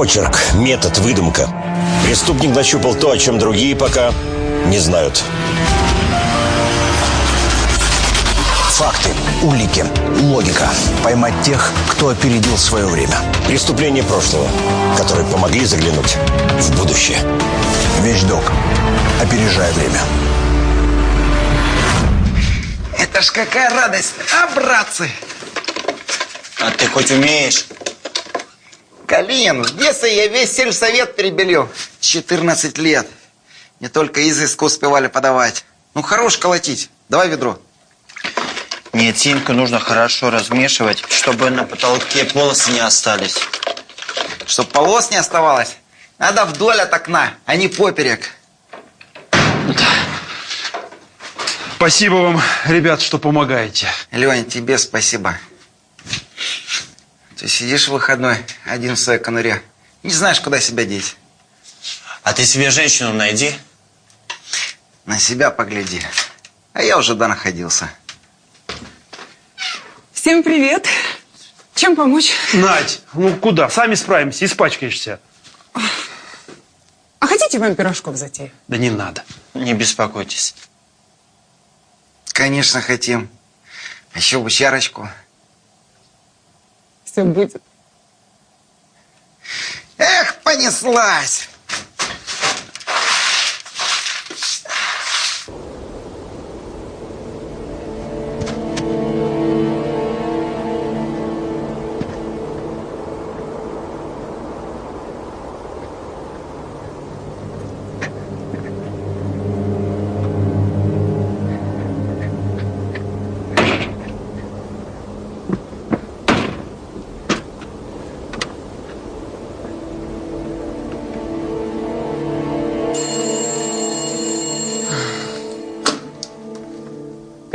Почерк, метод, выдумка. Преступник нащупал то, о чем другие пока не знают. Факты, улики, логика. Поймать тех, кто опередил свое время. Преступления прошлого, которые помогли заглянуть в будущее. Вещдок. Опережая время. Это ж какая радость, а, братцы? А ты хоть умеешь? Калин, в детстве я весь сельсовет перебелил. 14 лет. Не только изыску успевали подавать. Ну, хорош колотить. Давай ведро. Нет, синьку нужно хорошо размешивать, чтобы на потолке полосы не остались. Чтоб полос не оставалось, надо вдоль от окна, а не поперек. Спасибо вам, ребят, что помогаете. Лень, тебе спасибо. Ты сидишь в выходной один в своей конуре. Не знаешь, куда себя деть. А ты себе женщину найди. На себя погляди. А я уже да находился. Всем привет. Чем помочь? Надь, ну куда? Сами справимся, испачкаешься. А хотите вам пирожков затею? Да не надо. Не беспокойтесь. Конечно, хотим. А Еще бы чарочку. Все будет. Эх, понеслась!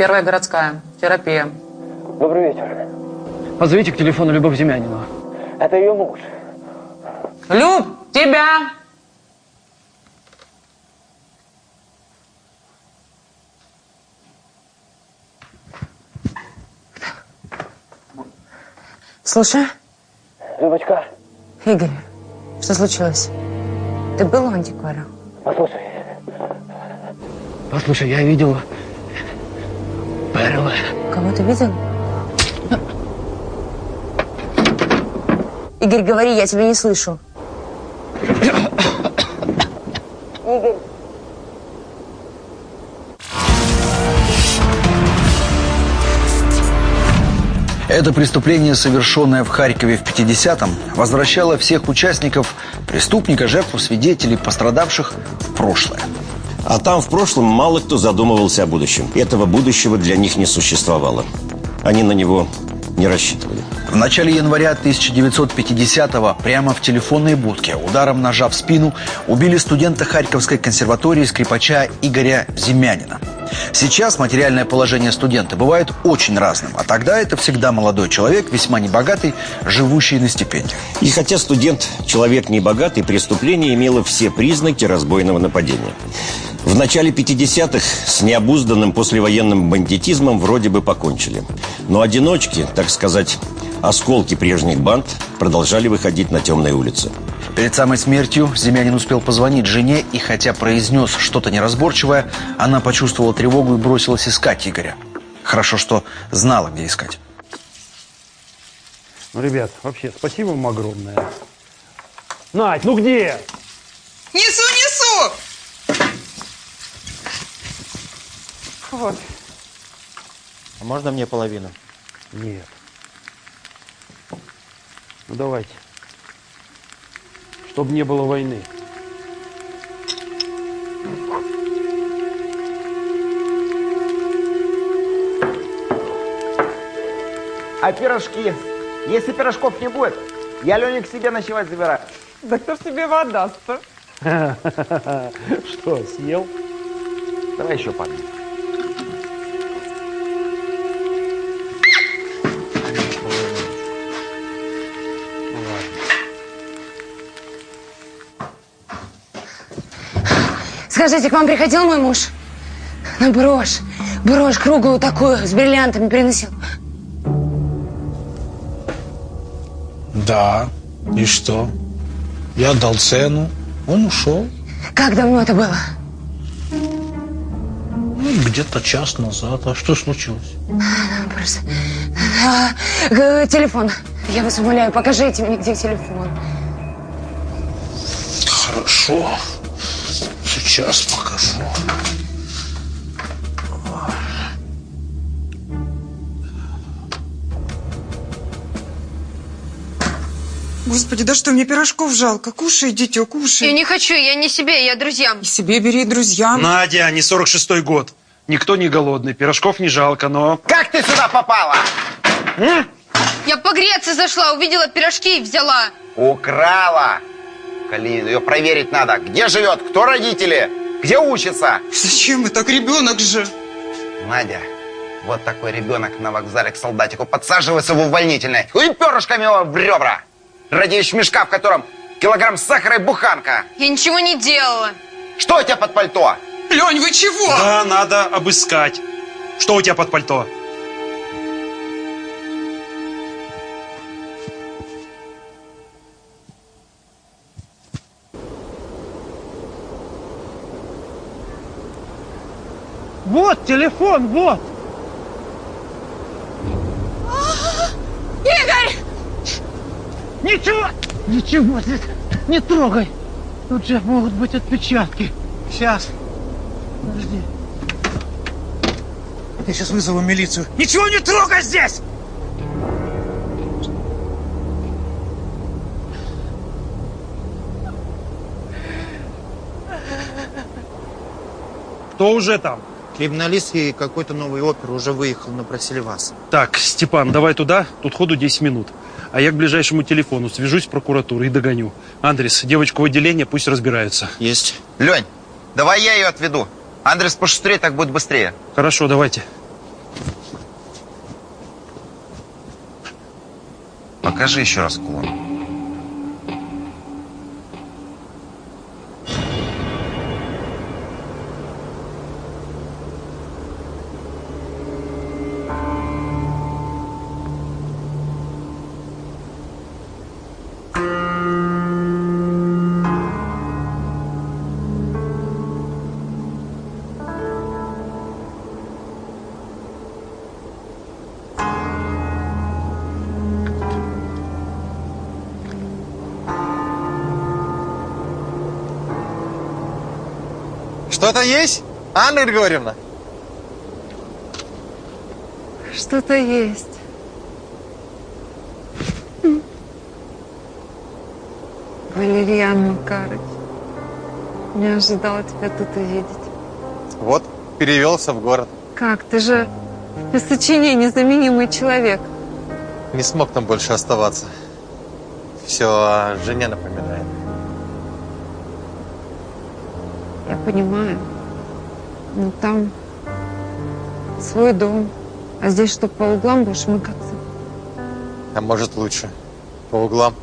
Первая городская. Терапия. Добрый вечер. Позовите к телефону Любовь Земянину. Это ее муж. Люб, тебя! Слушай, Любочка, Игорь, что случилось? Ты был у антиквара? послушай. Послушай, я видел Перла. Кого ты видел? Игорь, говори, я тебя не слышу. Игорь. Это преступление, совершенное в Харькове в 50-м, возвращало всех участников, преступника, жертву, свидетелей, пострадавших в прошлое. А там в прошлом мало кто задумывался о будущем. Этого будущего для них не существовало. Они на него не рассчитывали. В начале января 1950-го прямо в телефонной будке ударом ножа в спину убили студента Харьковской консерватории скрипача Игоря Земянина. Сейчас материальное положение студента бывает очень разным, а тогда это всегда молодой человек, весьма небогатый, живущий на стипендию. И хотя студент человек небогатый, преступление имело все признаки разбойного нападения. В начале 50-х с необузданным послевоенным бандитизмом вроде бы покончили. Но одиночки, так сказать, осколки прежних банд продолжали выходить на темные улицы. Перед самой смертью Земянин успел позвонить жене, и хотя произнес что-то неразборчивое, она почувствовала тревогу и бросилась искать Игоря. Хорошо, что знала, где искать. Ну, ребят, вообще, спасибо вам огромное. Надь, ну где? Несу, несу! Вот. А можно мне половину? Нет. Ну, давайте. Чтобы не было войны. А пирожки? Если пирожков не будет, я Леню к себе ночевать забираю. Да кто ж тебе его отдаст-то? Что, съел? Давай еще пару. Скажите, к вам приходил мой муж? На брошь. Брошь круглую такую, с бриллиантами приносил. Да. И что? Я дал цену, он ушел. Как давно это было? Ну, где-то час назад. А что случилось? Просто... А, г- телефон. Я вас умоляю, покажите мне, где телефон. Хорошо. Сейчас покажу. Господи, да что, мне пирожков жалко. Кушай, дитё, кушай. Я не хочу, я не себе, я друзьям. И себе бери, и друзьям. Надя, не 46-й год. Никто не голодный, пирожков не жалко, но... Как ты сюда попала? Я погреться зашла, увидела пирожки и взяла. Украла. Калинин, ее проверить надо. Где живет? Кто родители? Где учится? Зачем это? Так ребенок же. Надя, вот такой ребенок на вокзале к солдатику подсаживается в увольнительное и перышками его в ребра. Ради мешка, в котором килограмм сахара и буханка. Я ничего не делала. Что у тебя под пальто? Лень, вы чего? Да, надо обыскать. Что у тебя под пальто? Вот телефон, вот. Игорь! Ничего, ничего, не трогай. Тут же могут быть отпечатки. Сейчас. Подожди. Я сейчас вызову милицию. Ничего не трогай здесь! Кто уже там? Криминалист и какой-то новый опер уже выехал, но просили вас. Так, Степан, давай туда. Тут ходу 10 минут. А я к ближайшему телефону свяжусь с прокуратурой и догоню. Андрес, девочку в отделение, пусть разбираются. Есть. Лень, давай я ее отведу. Андрес пошустрее, так будет быстрее. Хорошо, давайте. Покажи еще раз кулон. Что-то есть, Анна Григорьевна? Что-то есть. Валерьян Макарыч, не ожидала тебя тут увидеть. Вот, перевелся в город. Как? Ты же без сочинений незаменимый человек. Не смог там больше оставаться. Все о жене напоминает. Я понимаю. Но там свой дом. А здесь что, по углам будешь мыкаться? А может лучше. По углам.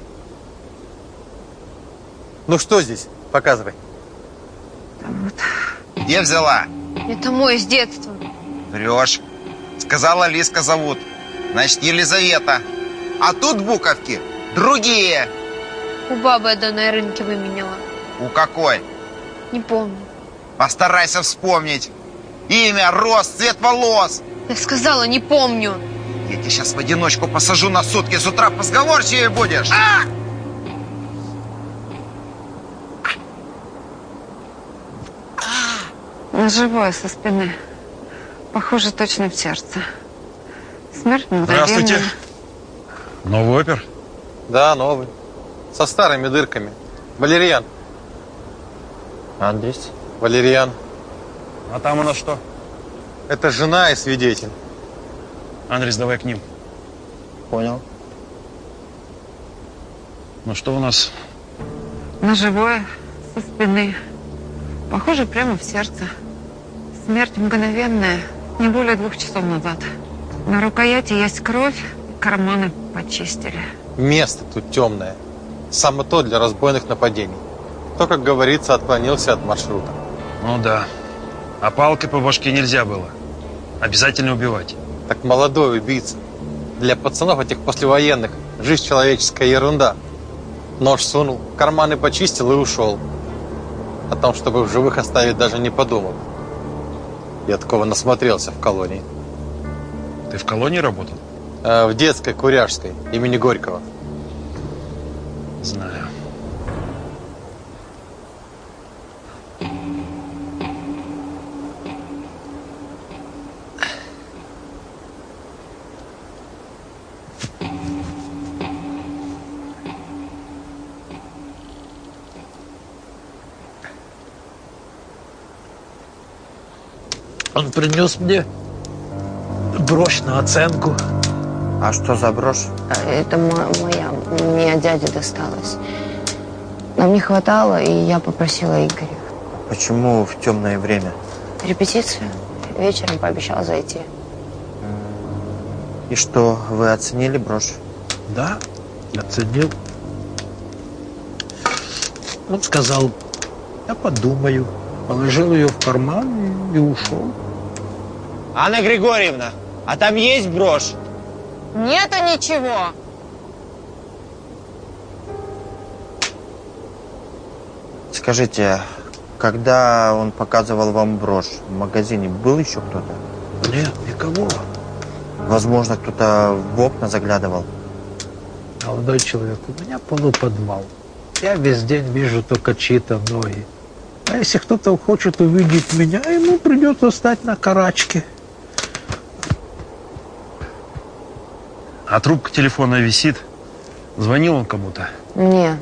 Ну что здесь? Показывай. Где взяла? Это мой с детства. Врешь. Сказала, Лиска зовут. Значит, Елизавета. А тут буковки другие. У бабы одна на рынке выменяла. У какой? Не помню. Постарайся вспомнить. Имя, рост, цвет волос. Я сказала, не помню. Я тебя сейчас в одиночку посажу на сутки. С утра позговорчивее будешь. А! Ножевое со спины. Похоже, точно в сердце. Смерть мгновенная. Здравствуйте. Новый опер? Да, новый. Со старыми дырками. Валерьян. Андрес? Валерьян. А там у нас что? Это жена и свидетель. Андрес, давай к ним. Понял. Ну что у нас? Ножевое со спины. Похоже, прямо в сердце. Смерть мгновенная, не более двух часов назад. На рукояти есть кровь, карманы почистили. Место тут темное. Самое то для разбойных нападений. То, как говорится, отклонился от маршрута. Ну да. А палкой по башке нельзя было. Обязательно убивать. Так молодой убийца. Для пацанов этих послевоенных жизнь человеческая ерунда. Нож сунул, карманы почистил и ушел. О том, чтобы в живых оставить, даже не подумал. Я такого насмотрелся в колонии. Ты в колонии работал? Э, в детской, Куряжской, имени Горького. Знаю. Принес мне брошь на оценку. А что за брошь? А, Это мо- моя, мне от дяди досталась. Нам не хватало, и я попросила Игоря. Почему в темное время? Репетицию. Вечером пообещал зайти. И что, вы оценили брошь? Да, оценил. Он сказал, я подумаю. Положил ее в карман и ушел. Анна Григорьевна, а там есть брошь? Нету ничего. Скажите, когда он показывал вам брошь, в магазине был еще кто-то? Нет, никого. Возможно, кто-то в окна заглядывал. Молодой человек, у меня полуподвал. Я весь день вижу только чьи-то ноги. А если кто-то хочет увидеть меня, ему придется стать на карачке. А трубка телефона висит. Звонил он кому-то. Мне.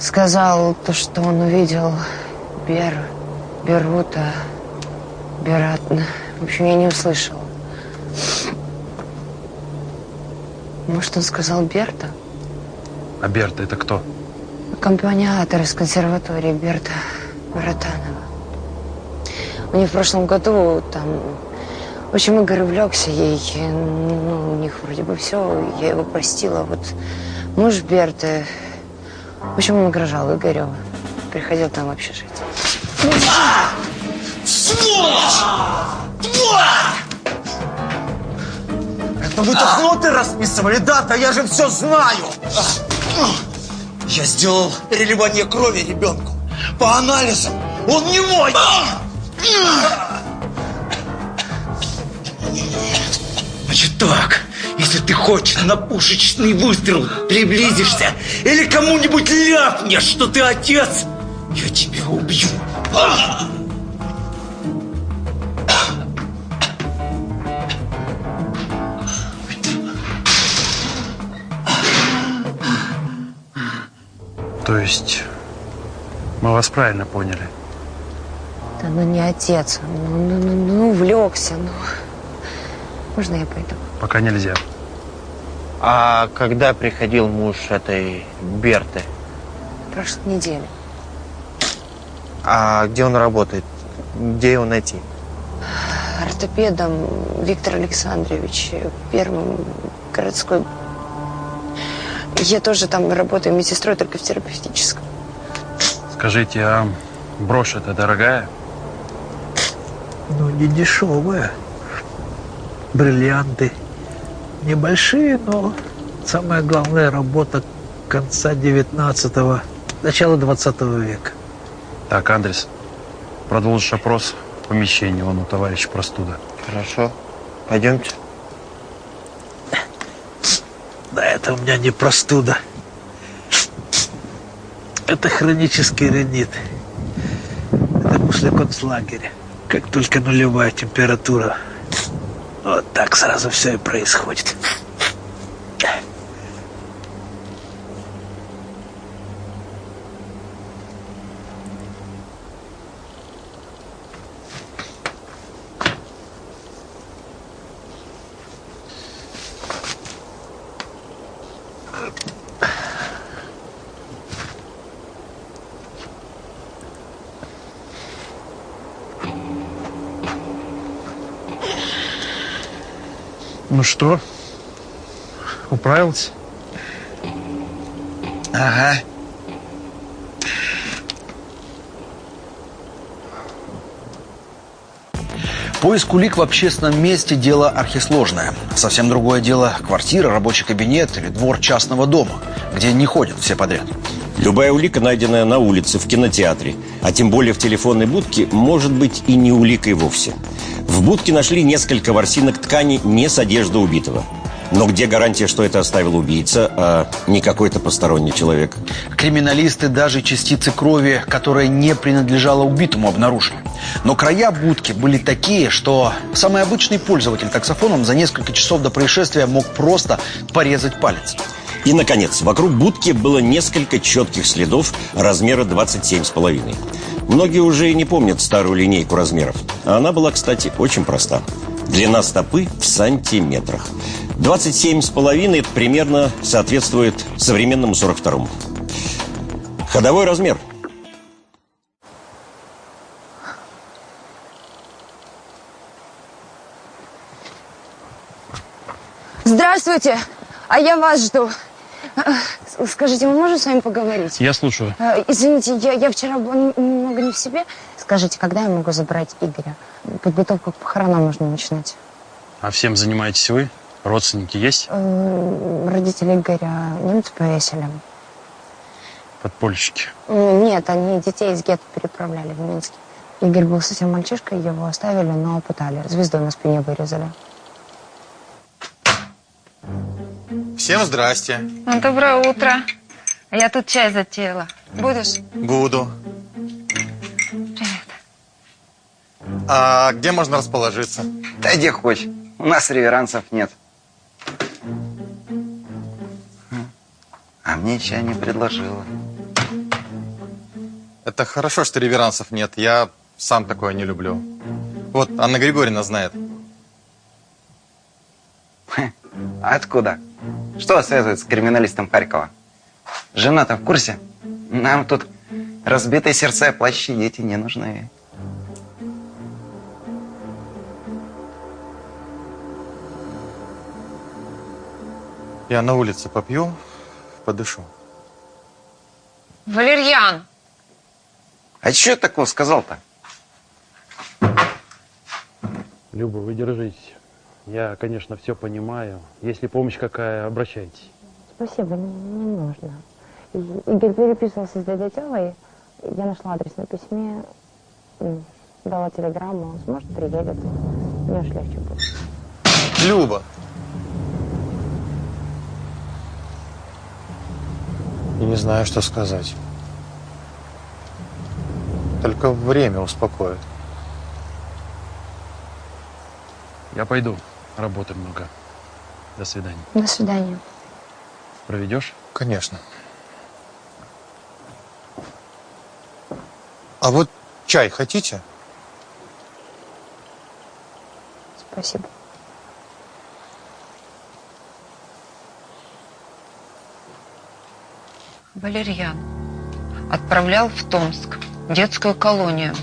Сказал то, что он увидел Бер, Берута, Бератна. В общем, я не услышала. Может, он сказал Берта? А Берта это кто? Аккомпаниатор из консерватории Берта Баратанова. У них в прошлом году там... В общем, Игорь увлекся ей. Ну, у них вроде бы все. Я его простила. Вот муж Берты... В общем, он угрожал Игорю. Приходил там вообще жить. Сволочь! Тварь! Это вы так ноты расписывали, да? Да я же все знаю! Я сделал переливание крови ребенку. По анализам он не мой! Значит так, если ты хочешь на пушечный выстрел приблизишься или кому-нибудь ляпнешь, что ты отец, я тебя убью. То есть мы вас правильно поняли. Да ну не отец. Ну, ну, ну, ну, увлекся. Ну. Можно я пойду? Пока нельзя. А когда приходил муж этой Берты? Прошлой неделе. А где он работает? Где его найти? Ортопедом Виктор Александрович. Первым городской. Я тоже там работаю медсестрой, только в терапевтическом. Скажите, а брошь это дорогая? Ну, не дешевая. Бриллианты. Небольшие, но самая главная работа конца 19-го, начала 20 века. Так, Андрес, продолжишь опрос в помещении, вон у товарища простуда. Хорошо. Пойдемте. Да это у меня не простуда. Это хронический ринит. Это после концлагеря. Как только нулевая температура. Вот так сразу все и происходит. Что, управился? Ага. Поиск улик в общественном месте – дело архисложное. Совсем другое дело – квартира, рабочий кабинет или двор частного дома, где не ходят все подряд. Любая улика, найденная на улице, в кинотеатре, а тем более в телефонной будке, может быть и не уликой вовсе. В будке нашли несколько ворсинок ткани не с одежды убитого. Но где гарантия, что это оставил убийца, а не какой-то посторонний человек? Криминалисты даже частицы крови, которая не принадлежала убитому, обнаружили. Но края будки были такие, что самый обычный пользователь таксофоном за несколько часов до происшествия мог просто порезать палец. И, наконец, вокруг будки было несколько четких следов размера 27,5. Многие уже и не помнят старую линейку размеров. Она была, кстати, очень проста. Длина стопы в сантиметрах. 27,5 это примерно соответствует современному 42-му. Ходовой размер. Здравствуйте! А я вас жду. Э, Скажите, мы можем с вами поговорить? Я слушаю. Э, Извините, я, я вчера была немного не в себе. Скажите, когда я могу забрать Игоря? Подготовку к похоронам нужно начинать. А всем занимаетесь вы? Родственники есть? Э, Родители Игоря немцы повесили. Подпольщики. Нет, они детей из гетто переправляли в Минск. Игорь был совсем мальчишкой, его оставили, но пытали. Звезду на спине вырезали. Всем здрасте. Ну, доброе утро. Я тут чай затеяла. Будешь? Буду. А где можно расположиться? Да где хочешь. У нас реверансов нет. А мне чай не предложила. Это хорошо, что реверансов нет. Я сам такое не люблю. Вот, Анна Григорьевна знает. Откуда? Что связывает с криминалистом Харькова? Жена-то в курсе? Нам тут разбитые сердца и плачущие дети не нужны. Я на улице попью, подышу. Валерьян! А что такого сказал-то? Люба, вы держитесь. Я, конечно, все понимаю. Если помощь какая, обращайтесь. Спасибо, не, не нужно. Игорь переписывался с дядей Тёвой. Я нашла адрес на письме, дала телеграмму. Он сможет, приедет. Мне уж легче будет. Люба! Не знаю, что сказать. Только время успокоит. Я пойду. Работы много. До свидания. До свидания. Проведешь? Конечно. А вот чай хотите? Спасибо. Валерьян отправлял в Томск детскую колонию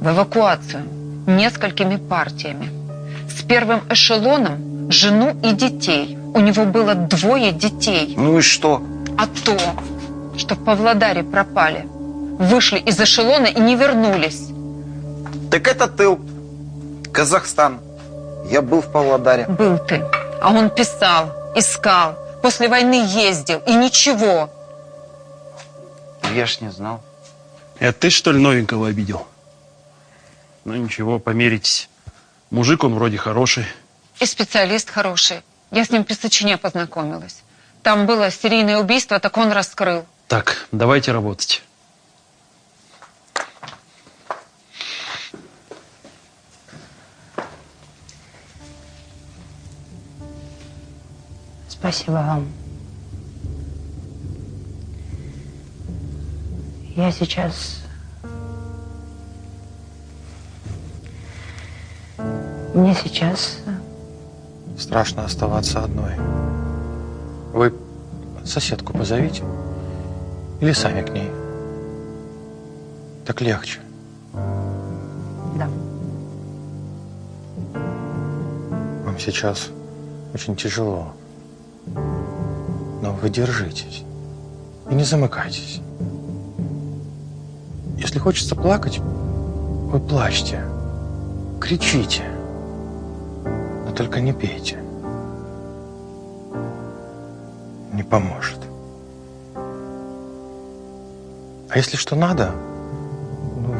в эвакуацию несколькими партиями. С первым эшелоном жену и детей. У него было двое детей. Ну и что? А то, что в Павлодаре пропали. Вышли из эшелона и не вернулись. Так это тыл. Казахстан. Я был в Павлодаре. Был ты. А он писал, искал. После войны ездил. И ничего. Я ж не знал. Это ты, что ли, новенького обидел? Ну ничего, померитесь. Мужик он вроде хороший. И специалист хороший. Я с ним при Сочине познакомилась. Там было серийное убийство, так он раскрыл. Так, давайте работать. Спасибо вам. Я сейчас... Мне сейчас... Страшно оставаться одной. Вы соседку позовите. Или сами к ней. Так легче. Да. Вам сейчас очень тяжело. Но вы держитесь. И не замыкайтесь. Если хочется плакать, вы плачьте. Кричите. Но только не пейте. Не поможет. А если что надо,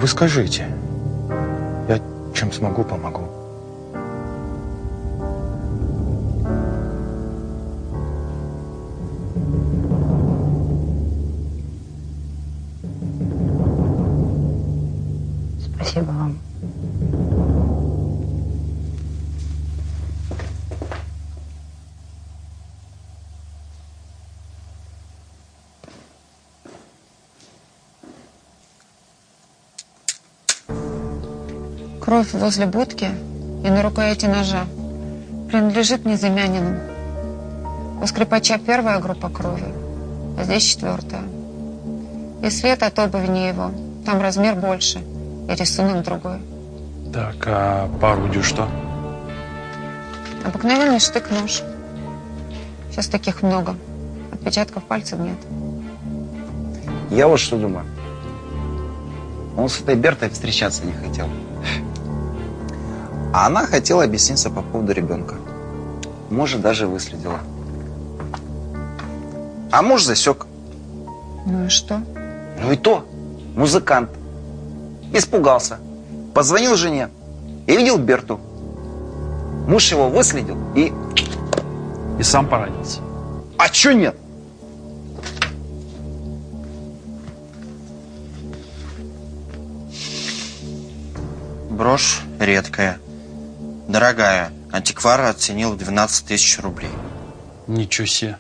вы скажите. Я чем смогу, помогу. Кровь возле будки и на рукояти ножа принадлежит незамянину. У скрипача первая группа крови, а здесь четвертая. И след от обуви не его. Там размер больше и рисунок другой. Так, а по орудию что? Обыкновенный штык-нож. Сейчас таких много. Отпечатков пальцев нет. Я вот что думаю. Он с этой Бертой встречаться не хотел. А она хотела объясниться по поводу ребенка. Может, даже выследила. А муж засек. Ну и что? Ну и то. Музыкант. Испугался. Позвонил жене. И видел Берту. Муж его выследил и... И сам поранился. А чё нет? Брошь редкая. Дорогая. Антиквар оценил в 12 тысяч рублей. Ничего себе.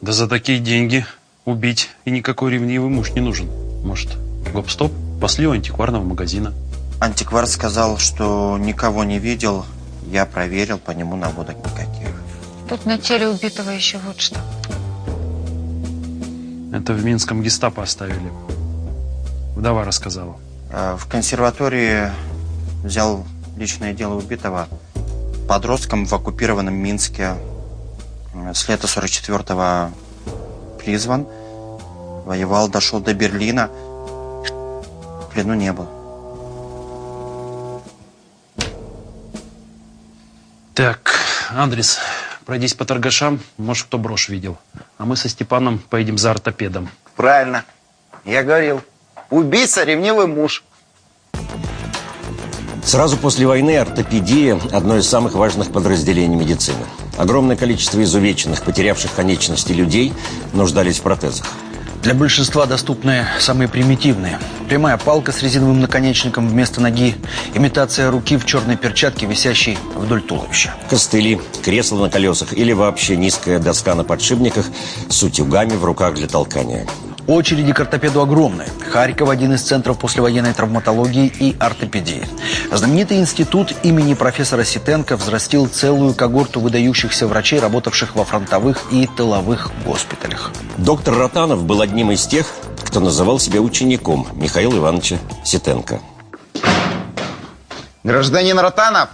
Да за такие деньги убить и никакой ревнивый муж не нужен. Может, гоп-стоп? Пошли у антикварного магазина. Антиквар сказал, что никого не видел. Я проверил, по нему наводок никаких. Тут на теле убитого еще вот что. Это в Минском гестапо оставили. Вдова рассказала. А В консерватории взял личное дело убитого подростком в оккупированном Минске. С лета 44-го призван. Воевал, дошел до Берлина. В плену не был. Так, Андрес, пройдись по торгашам, может, кто брошь видел. А мы со Степаном поедем за ортопедом. Правильно. Я говорил. Убийца, ревнивый муж. Сразу после войны ортопедия – одно из самых важных подразделений медицины. Огромное количество изувеченных, потерявших конечности людей нуждались в протезах. Для большинства доступны самые примитивные. Прямая палка с резиновым наконечником вместо ноги, имитация руки в черной перчатке, висящей вдоль туловища. Костыли, кресла на колесах или вообще низкая доска на подшипниках с утюгами в руках для толкания. Очереди к ортопеду огромные. Харьков – один из центров послевоенной травматологии и ортопедии. Знаменитый институт имени профессора Ситенко взрастил целую когорту выдающихся врачей, работавших во фронтовых и тыловых госпиталях. Доктор Ротанов был одним из тех, кто называл себя учеником Михаила Ивановича Ситенко. Гражданин Ротанов!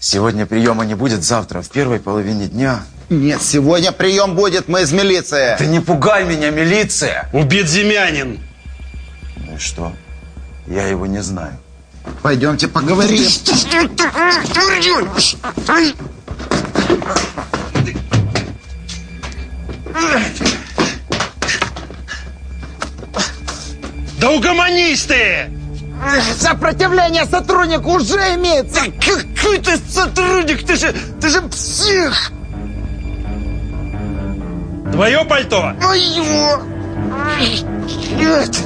Сегодня приема не будет, завтра, в первой половине дня. Нет, сегодня прием будет, мы из милиции. Ты не пугай меня, милиция! Убит земянин! Ну и что? Я его не знаю. Пойдемте поговорим. Да угомонись ты! Сопротивление сотруднику уже имеется. Какой ты сотрудник? Ты же, ты же псих! Твое пальто? Мое! Нет!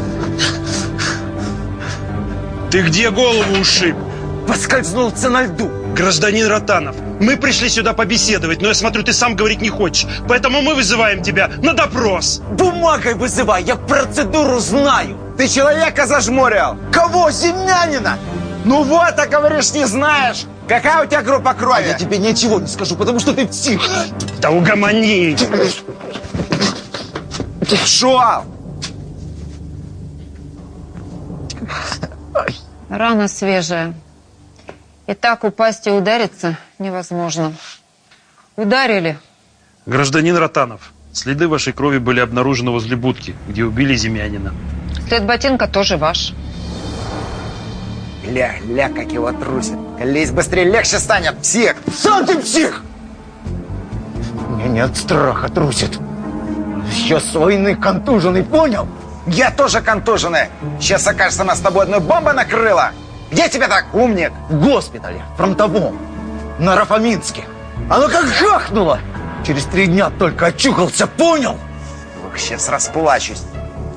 Ты где голову ушиб? Поскользнулся на льду. Гражданин Ротанов, мы пришли сюда побеседовать, но я смотрю, ты сам говорить не хочешь. Поэтому мы вызываем тебя на допрос. Бумагой вызывай, я процедуру знаю. Ты человека зажмурил. Кого? Землянина? Ну вот, а говоришь, не знаешь. Какая у тебя группа крови? Я тебе ничего не скажу, потому что ты псих. Да угомони! Шел! Рана свежая. И так упасть и удариться невозможно. Ударили. Гражданин Ротанов, следы вашей крови были обнаружены возле будки, где убили землянина. След ботинка тоже ваш. Ля, ля, как его трусит. Колись быстрее, легче станет, псих! Сам ты псих! Меня не от страха трусит. Сейчас с войны контуженный, понял? Я тоже контуженный. Сейчас, окажется, нас с тобой одной бомба накрыла. Где тебя так, умник? В госпитале, фронтовом, на Рафаминске. Оно как жахнуло. Через три дня только очухался, понял? Ох, сейчас расплачусь.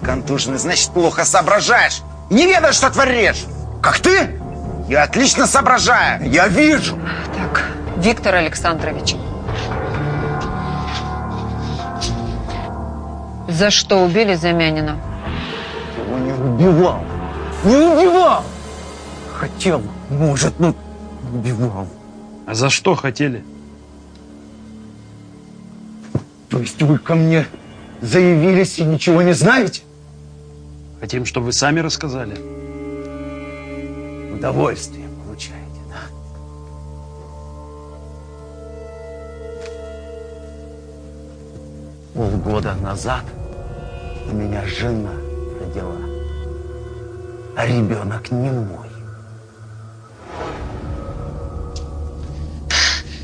Контуженный, значит, плохо соображаешь. Не ведаешь, что творишь. Как ты? Я отлично соображаю. Я вижу. Так, Виктор Александрович. За что убили Замянина? Его не убивал. Не убивал. Хотел, может, но убивал. А за что хотели? То есть вы ко мне заявились и ничего не знаете? Хотим, чтобы вы сами рассказали. Удовольствие получаете, да? Полгода назад меня жена родила, а ребенок не мой.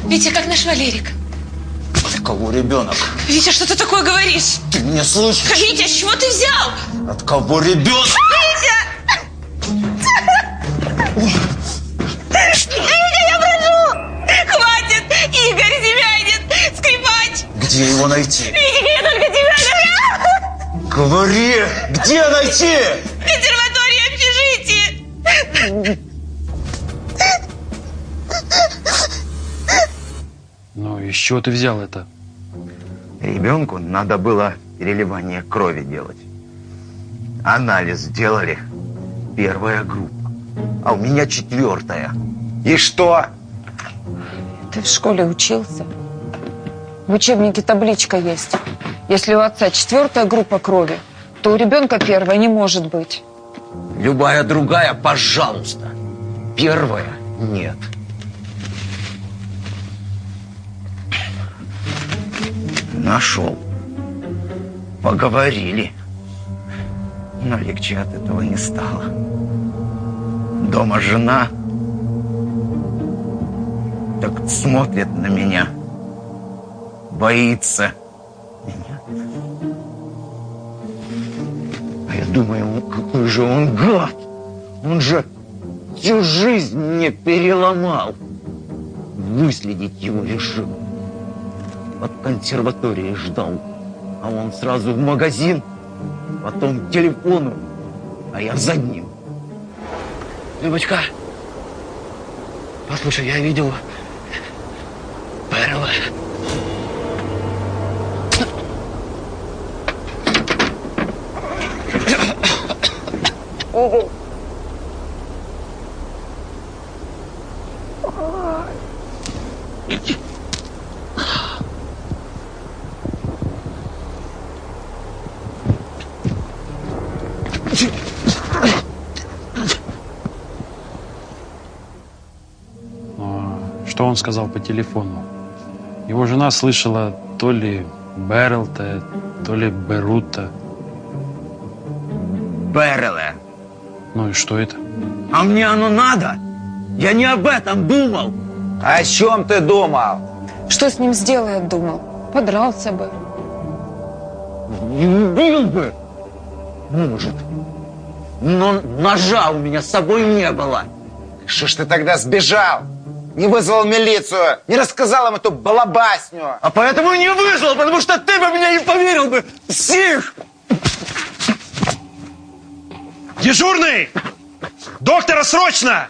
Витя, как наш Валерик? От кого ребенок? Витя, что ты такое говоришь? Ты меня слышишь? Витя, с чего ты взял? От кого ребенок? Витя! Витя, я прошу! Хватит! Игорь Семянин! Скрипач! Где его найти? Витя, я только тебя говорю! Говори! Где найти? Консерватория общежитие! Ну, из чего ты взял это? Ребенку надо было переливание крови делать. Анализ сделали. Первая группа. А у меня четвертая. И что? Ты в школе учился? В учебнике табличка есть. Если у отца четвертая группа крови, то у ребенка первая не может быть. Любая другая, пожалуйста. Первая нет. Нашел. Поговорили. Но легче от этого не стало. Дома жена так смотрит на меня. Боится думаю, какой же он гад. Он же всю жизнь мне переломал. Выследить его решил. От консерватории ждал. А он сразу в магазин, потом к телефону, а я за ним. Любочка, послушай, я видел Перла. Игорь. А, Что он сказал по телефону? Его жена слышала то ли Беррелта, то ли Берута. Берла. Ну и что это? А мне оно надо? Я не об этом думал. О чем ты думал? Что с ним сделает, думал? Подрался бы. Не убил бы. Может. Но ножа у меня с собой не было. Что ж ты тогда сбежал? Не вызвал милицию, не рассказал им эту балабасню. А поэтому и не вызвал, потому что ты бы меня не поверил бы. Псих! Дежурный! Доктора срочно!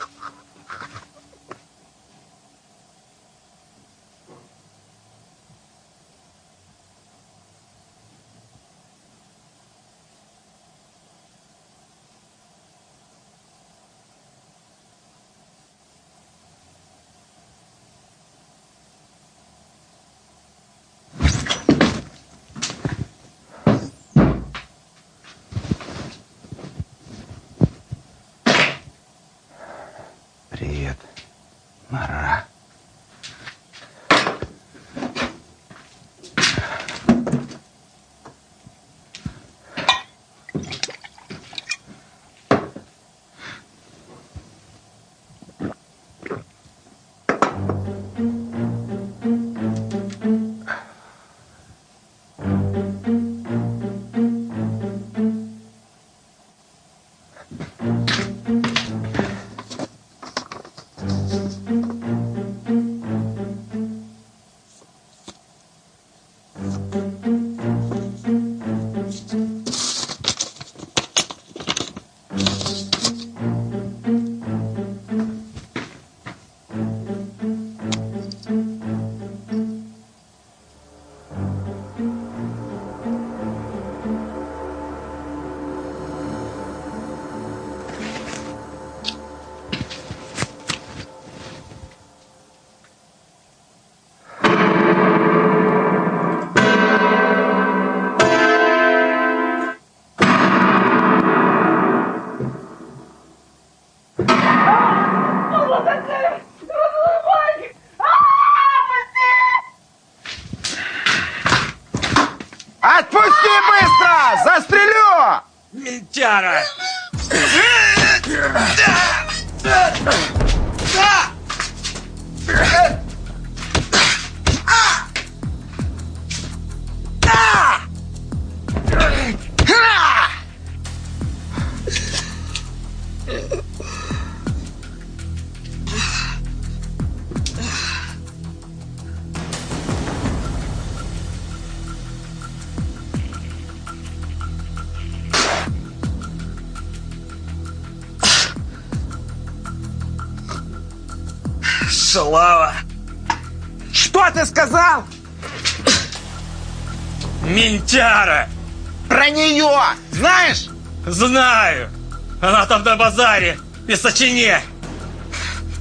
Базаре, в Песочине.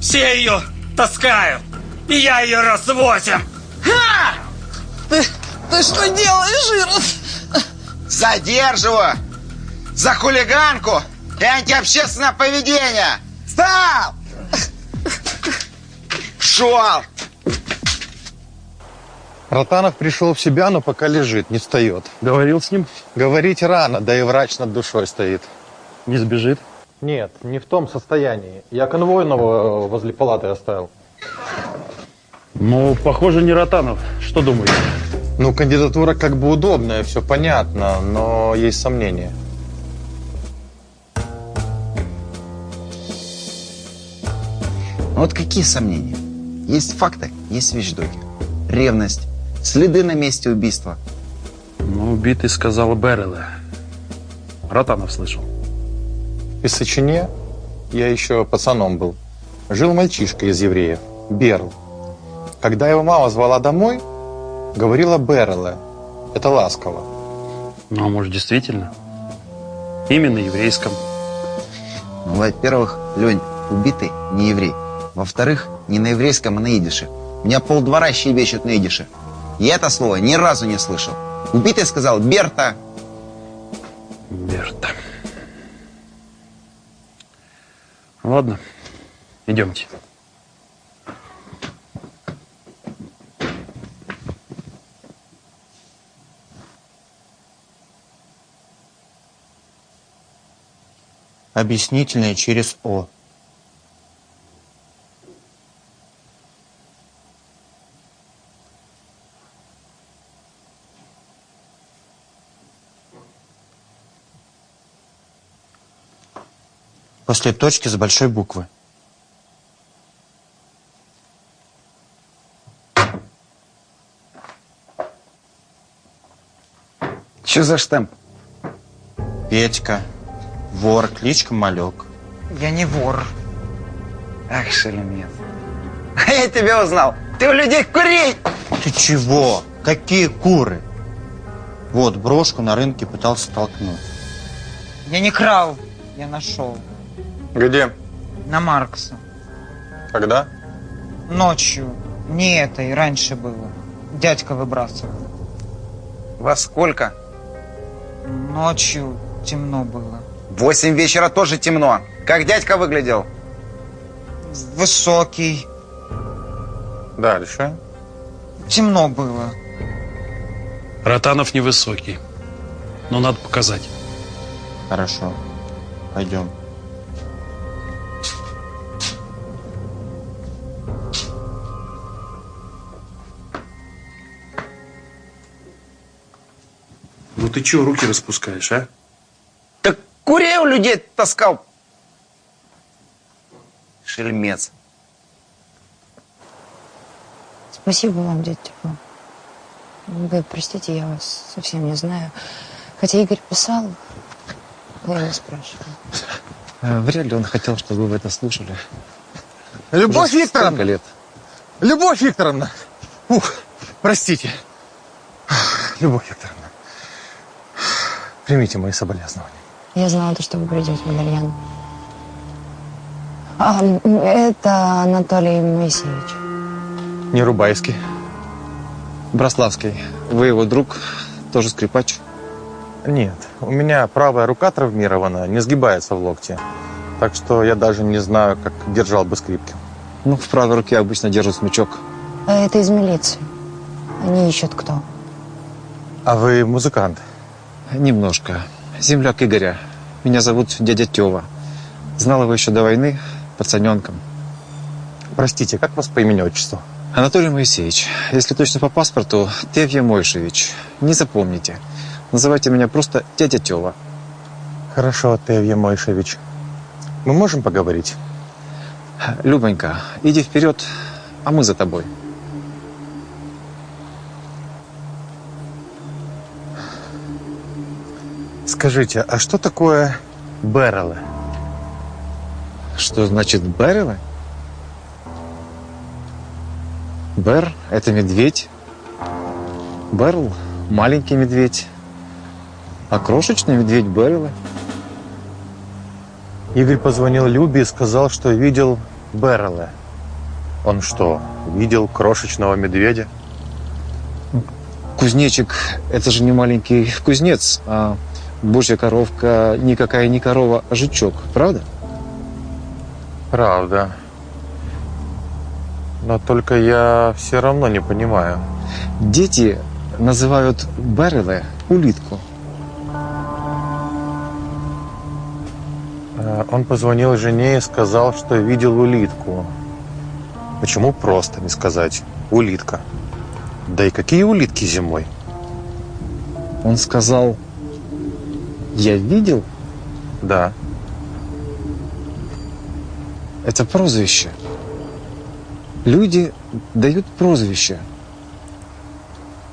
Все ее таскают, и я ее развозим. Ха! Ты, ты что делаешь, Ирод? Задерживаю! За хулиганку и антиобщественное поведение! Встал! Шел! Ротанов пришел в себя, но пока лежит, не встает. Говорил с ним? Говорить рано, да и врач над душой стоит. Не сбежит? Нет, не в том состоянии. Я конвойного возле палаты оставил. Ну, похоже, не Ротанов. Что думаете? Ну, кандидатура как бы удобная, все понятно, но есть сомнения. Ну вот какие сомнения? Есть факты, есть вещдоки. Ревность, следы на месте убийства. Ну, убитый сказал Берреле. Ротанов слышал. В Песочине я еще пацаном был. Жил мальчишка из евреев, Берл. Когда его мама звала домой, говорила Берле. Это ласково. Ну, а может, действительно? Именно еврейском. Ну, во-первых, Лень, убитый не еврей. Во-вторых, не на еврейском, а на идише. У меня полдвора щебечет на идише. Я это слово ни разу не слышал. Убитый сказал Берта. Берта. Ладно, идемте. Объяснительное через О. После точки с большой буквы. Что за штамп? Петька. Вор, кличка Малек. Я не вор. Ах, шелемец. А я тебя узнал. Ты у людей курей. Ты чего? Какие куры? Вот, брошку на рынке пытался толкнуть. Я не крал, я нашел. Где? На Маркса. Когда? Ночью. Не это, и раньше было. Дядька выбрасывал. Во сколько? Ночью темно было. Восемь вечера тоже темно. Как дядька выглядел? Высокий. Дальше. Темно было. Ротанов невысокий. Но надо показать. Хорошо. Пойдем. Ну ты чего руки распускаешь, а? Так курей у людей таскал. Шельмец. Спасибо вам, дядя Степан. Вы простите, я вас совсем не знаю. Хотя Игорь писал, я не спрашивала. Э, Вряд ли он хотел, чтобы вы это слушали. Любовь Уже Викторовна! лет. Любовь Викторовна! Ух, простите. Любовь Викторовна, примите мои соболезнования. Я знала, то, что вы придете, Валерьян. А, это Анатолий Моисеевич. Нерубайский. Брославский. Вы его друг, тоже скрипач? Нет, у меня правая рука травмирована, не сгибается в локте. Так что я даже не знаю, как держал бы скрипки. Ну, в правой руке обычно держит смычок. А это из милиции. Они ищут кто. А вы музыкант? Немножко. Земляк Игоря. Меня зовут дядя Тёва. Знал его еще до войны, пацаненком. Простите, как вас по имени-отчеству? Анатолий Моисеевич. Если точно по паспорту, Тевья Мойшевич. Не запомните. Называйте меня просто дядя Тёва. Хорошо, Тевья Мойшевич. Мы можем поговорить? Любонька, иди вперед, а мы за тобой. Скажите, а что такое баррелы? Что значит баррелы? Бэр – это медведь. Берл – маленький медведь. А крошечный медведь – Берлы. Игорь позвонил Любе и сказал, что видел Беррелы. Он что, видел крошечного медведя? Кузнечик – это же не маленький кузнец, а божья коровка никакая не корова, а жучок. Правда? Правда. Но только я все равно не понимаю. Дети называют Беррелы улитку. Э, Он позвонил жене и сказал, что видел улитку. Почему просто не сказать улитка? Да и какие улитки зимой? Он сказал, я видел? Да. Это прозвище. Люди дают прозвище.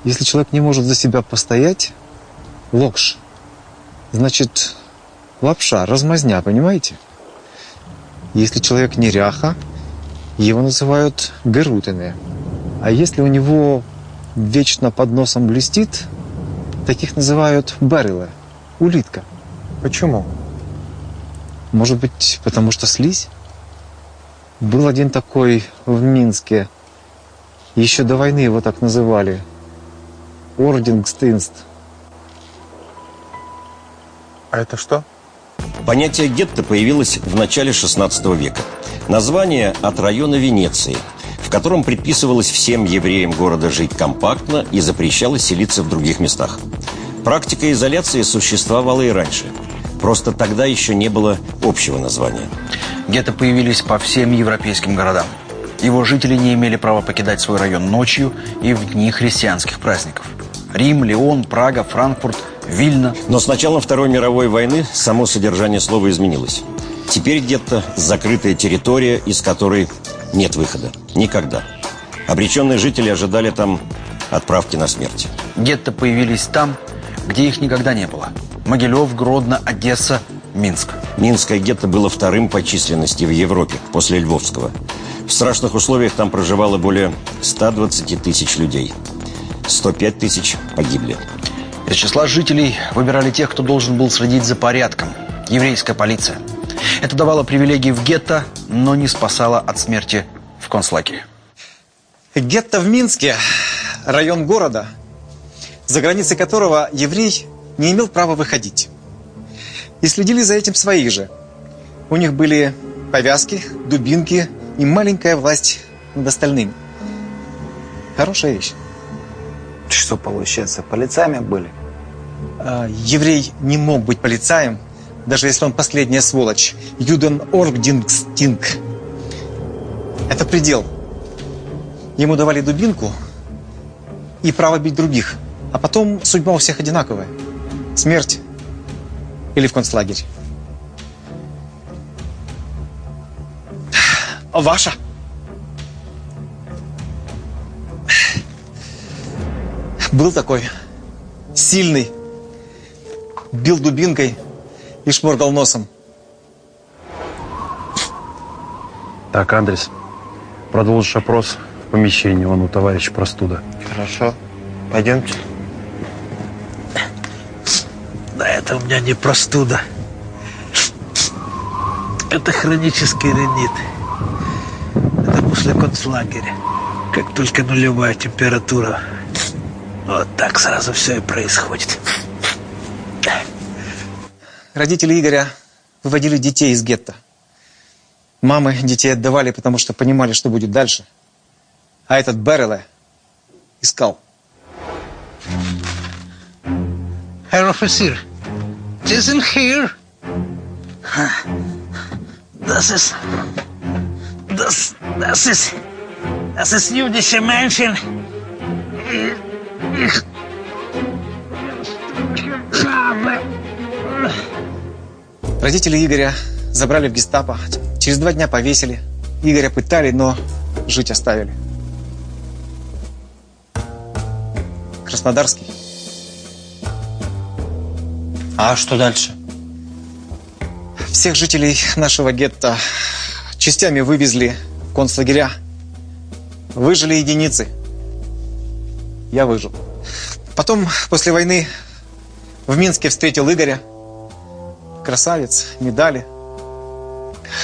Если человек не может за себя постоять, локш. Значит, лапша, размазня, понимаете? Если человек неряха, его называют герутины. А если у него вечно под носом блестит, таких называют баррелы, улитка. Почему? Может быть, потому что слизь? Был один такой в Минске. Еще до войны его так называли. Ордингстинст. А это что? Понятие гетто появилось в начале XVI века. Название от района Венеции, в котором предписывалось всем евреям города жить компактно и запрещалось селиться в других местах. Практика изоляции существовала и раньше. Просто тогда еще не было общего названия. Гетто появились по всем европейским городам. Его жители не имели права покидать свой район ночью и в дни христианских праздников. Рим, Леон, Прага, Франкфурт, Вильна. Но с началом Второй мировой войны само содержание слова изменилось. Теперь гетто – закрытая территория, из которой нет выхода. Никогда. Обреченные жители ожидали там отправки на смерть. Гетто появились там, где их никогда не было. Могилев, Гродно, Одесса, Минск. Минское гетто было вторым по численности в Европе, после Львовского. В страшных условиях там проживало более 120 тысяч людей. 105 тысяч погибли. Из числа жителей выбирали тех, кто должен был следить за порядком. Еврейская полиция. Это давало привилегии в гетто, но не спасало от смерти в концлагере. Гетто в Минске – район города, за границы которого еврей не имел права выходить. И следили за этим свои же. У них были повязки, дубинки и маленькая власть над остальными. Хорошая вещь. Что получается, полицаями были? А, еврей не мог быть полицаем, даже если он последняя сволочь. Юден Оргдингстинг. Это предел. Ему давали дубинку и право бить других. А потом судьба у всех одинаковая. Смерть или в концлагерь. Ваша. Был такой. Сильный. Бил дубинкой и шморгал носом. Так, Андрес, продолжишь опрос в помещении, он у товарища простуда. Хорошо. Пойдемте. Это у меня не простуда. Это хронический ринит. Это после концлагеря. Как только нулевая температура. Вот так сразу все и происходит. Родители Игоря выводили детей из гетто. Мамы детей отдавали, потому что понимали, что будет дальше. А этот Берреле искал. Herr Officer, listen here. Das ist... Das... Das ist... Das ist jüdische Menschen. Ich... Родители Игоря забрали в гестапо. Через два дня повесили. Игоря пытали, но жить оставили. Краснодарский. А что дальше? Всех жителей нашего гетто частями вывезли в концлагеря. Выжили единицы. Я выжил. Потом, после войны, в Минске встретил Игоря. Красавец, медали.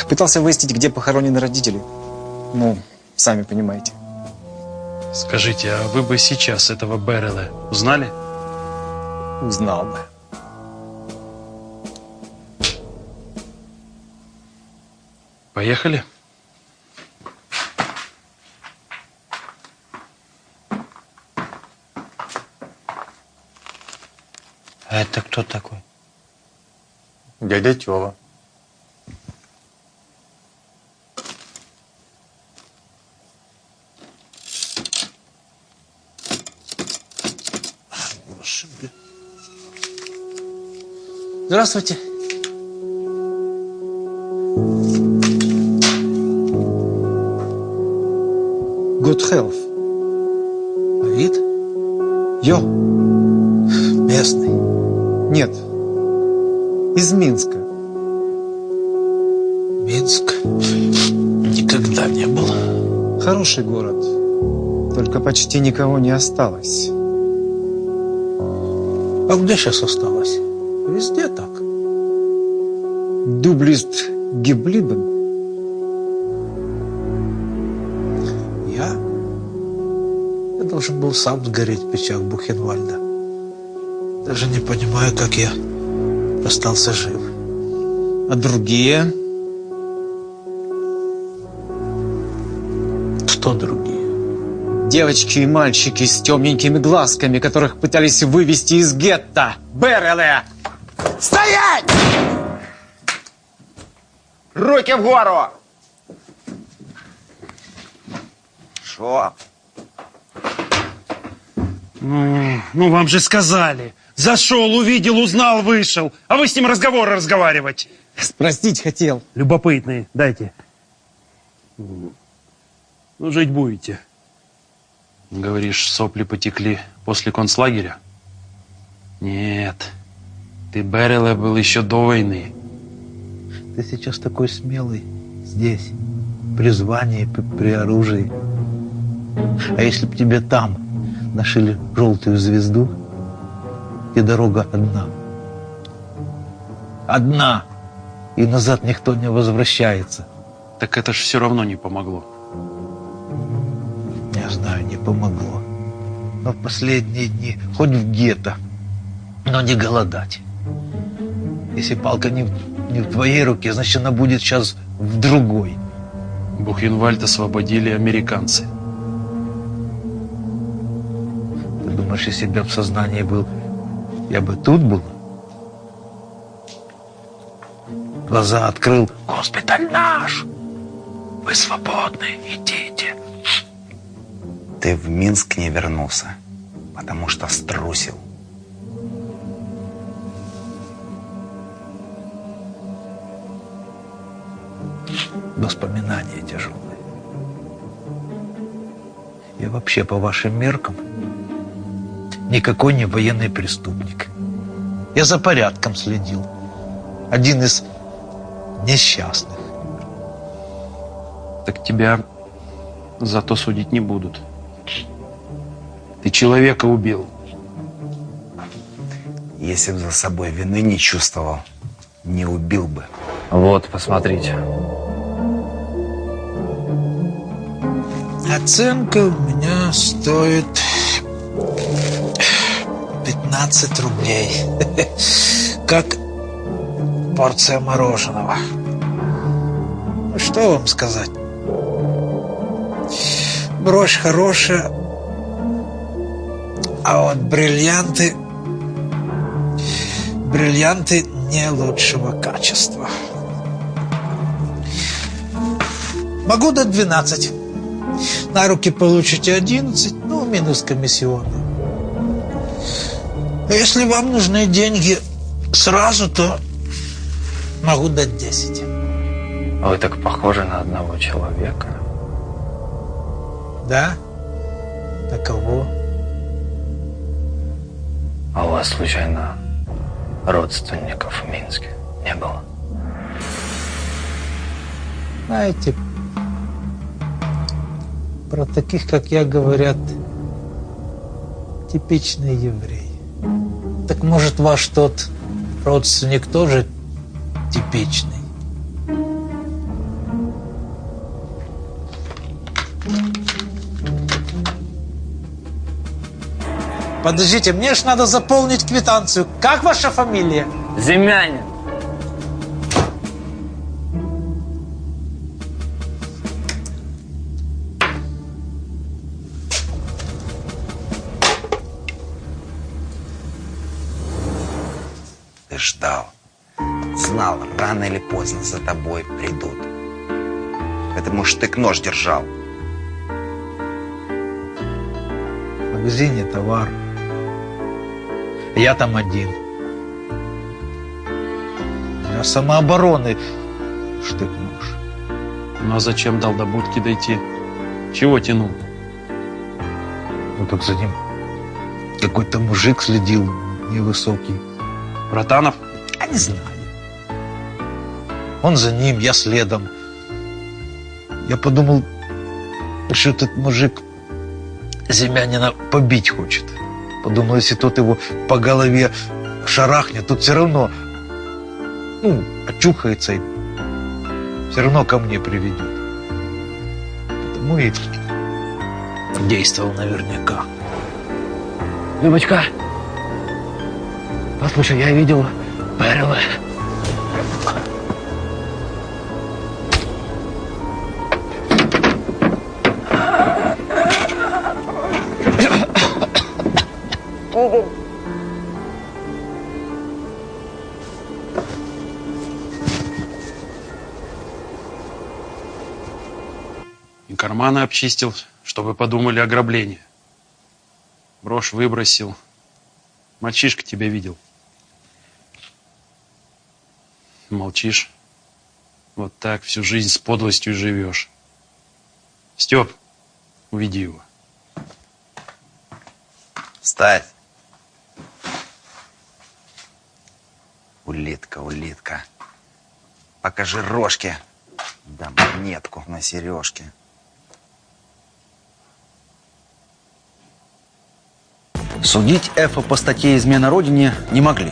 Пытался выяснить, где похоронены родители. Ну, сами понимаете. Скажите, а вы бы сейчас этого Беррела узнали? Узнал бы. Поехали? А это кто такой? Дядя Тёва. Здравствуйте. Health. Вид? Йо. Местный. Нет. Из Минска. Минск. Никогда не был. Хороший город. Только почти никого не осталось. А где сейчас осталось? Везде так. Дублист Гиблибен. Должен был сам сгореть в печах Бухенвальда. Даже не понимаю, как я остался жив. А другие? Кто другие? Девочки и мальчики с темненькими глазками, которых пытались вывести из гетто. Берреле! Стоять! Руки вгору! Шо? Ну, ну, вам же сказали. Зашел, увидел, узнал, вышел. А вы с ним разговоры разговаривать. Спросить хотел. Любопытные. Дайте. Ну, жить будете. Говоришь, сопли потекли после концлагеря? Нет. Ты Берреле был еще до войны. Ты сейчас такой смелый здесь, при звании, при, при оружии. А если б тебе там нашили желтую звезду, и дорога одна. Одна! И назад никто не возвращается. Так это ж все равно не помогло. Я знаю, не помогло. Но в последние дни хоть в гетто, но не голодать. Если палка не, в- не в твоей руке, значит, она будет сейчас в другой. Бухенвальд освободили американцы. Думаешь, если бы я в сознании был, я бы тут был? Глаза открыл. Госпиталь наш! Вы свободны, идите. Ты в Минск не вернулся, потому что струсил. Воспоминания тяжелые. Я вообще по вашим меркам никакой не военный преступник. Я за порядком следил. Один из несчастных. Так тебя зато судить не будут. Ты человека убил. Если бы за собой вины не чувствовал, не убил бы. Вот, посмотрите. Оценка у меня стоит 15 рублей. Как порция мороженого. Ну, что вам сказать? Брошь хорошая, а вот бриллианты... Бриллианты не лучшего качества. Могу дать 12. На руки получите 11, ну, минус комиссионный. А если вам нужны деньги сразу, то могу дать 10. Вы так похожи на одного человека. Да? На кого? А у вас, случайно, родственников в Минске не было? Знаете, про таких, как я, говорят, типичный еврей. Так может, ваш тот родственник тоже типичный? Подождите, мне ж надо заполнить квитанцию. Как ваша фамилия? Земянин. Ждал. Знал, рано или поздно за тобой придут. Поэтому штык-нож держал. В магазине товар. Я там один. Для самообороны штык-нож. Ну а зачем дал до будки дойти? Чего тянул? Ну так за ним какой-то мужик следил невысокий. Братанов? Я не знаю. Он за ним, я следом. Я подумал, что этот мужик Земянина побить хочет. Подумал, если тот его по голове шарахнет, тут все равно ну, очухается и все равно ко мне приведет. Потому и действовал наверняка. Любочка, послушай, я видел Перла. Игорь. И карманы обчистил, чтобы подумали ограблении. Брошь выбросил. Мальчишка тебя видел. Молчишь. Вот так всю жизнь с подлостью живешь. Степ, уведи его. Встать. Улитка, улитка. Покажи рожки. Да монетку на сережке. Судить Эфа по статье «Измена Родине» не могли.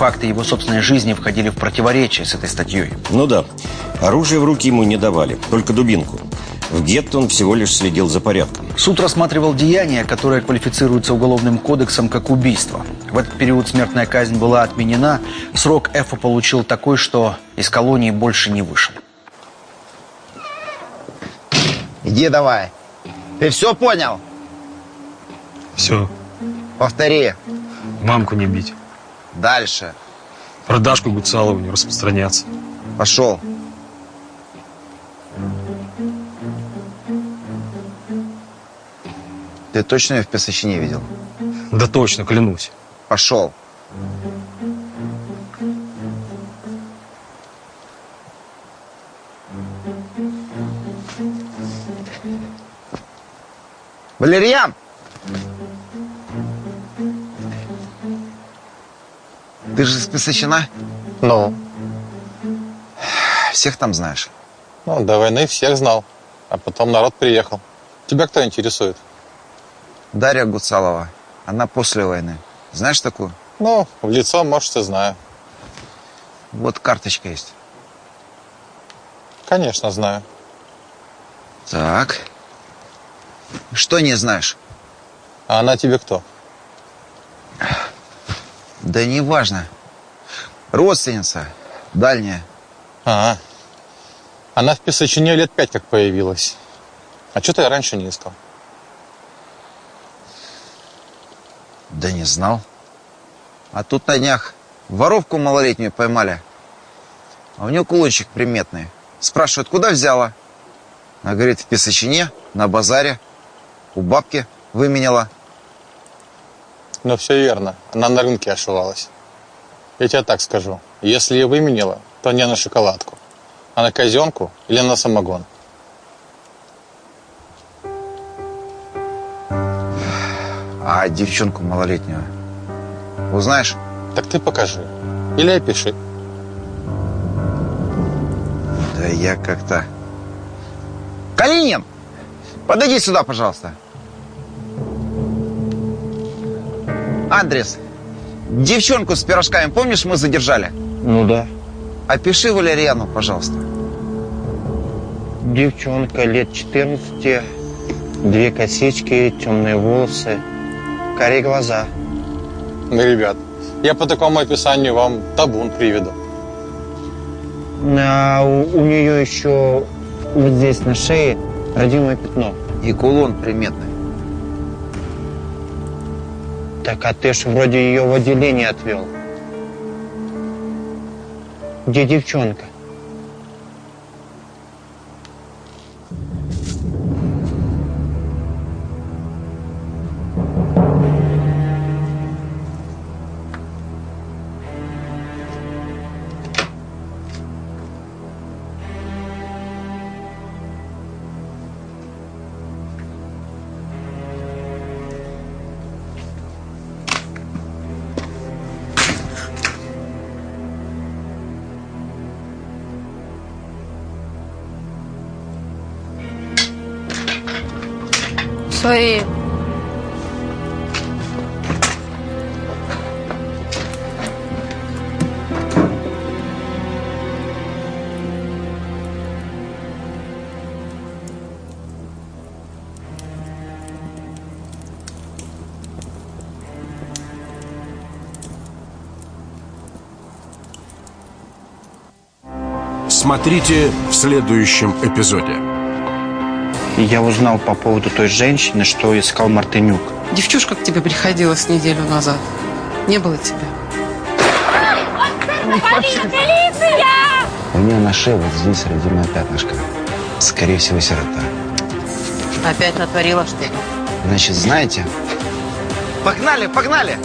Факты его собственной жизни входили в противоречие с этой статьей. Ну да, оружие в руки ему не давали, только дубинку. В гетто он всего лишь следил за порядком. Суд рассматривал деяние, которое квалифицируется уголовным кодексом как убийство. В этот период смертная казнь была отменена. Срок Эфа получил такой, что из колонии больше не вышел. Иди давай. Ты все понял? Все. Повтори. Мамку не бить. Дальше. Продажку Гуцалову не распространяться. Пошел. Ты точно ее в Песочине видел? Да точно, клянусь. Пошел. Валерьян! Ты же списочена? Ну? Всех там знаешь? Ну, до войны всех знал. А потом народ приехал. Тебя кто интересует? Дарья Гуцалова. Она после войны. Знаешь такую? Ну, в лицо, может, и знаю. Вот карточка есть. Конечно, знаю. Так. Что не знаешь? А она тебе кто? Да неважно. Родственница. Дальняя. А, она в Песочине лет пять как появилась. А что ты раньше не искал? Да не знал. А тут на днях воровку малолетнюю поймали. А у нее кулончик приметный. Спрашивают, куда взяла? Она говорит, в Песочине, на базаре. У бабки выменяла. Ну, все верно. Она на рынке ошивалась. Я тебе так скажу. Если ее выменила, то не на шоколадку, а на казенку или на самогон. А девчонку малолетнюю узнаешь? Так ты покажи. Или опиши. Да я как-то... Калинин! Подойди сюда, пожалуйста. Адрес. Девчонку с пирожками, помнишь, мы задержали? Ну да. Опиши Валерьяну, пожалуйста. Девчонка лет 14, две косички, темные волосы, карие глаза. Ну, ребят, я по такому описанию вам табун приведу. А у, у нее еще вот здесь на шее родимое пятно. И кулон приметный. Так, а ты ж вроде ее в отделение отвел. Где девчонка? Смотрите в следующем эпизоде. Я узнал по поводу той женщины, что искал Мартынюк. Девчушка к тебе приходила с неделю назад. Не было тебя. Полиция! У нее на шее вот здесь родимое пятнышко. Скорее всего, сирота. Опять натворила, что ли? Значит, знаете? Погнали, погнали!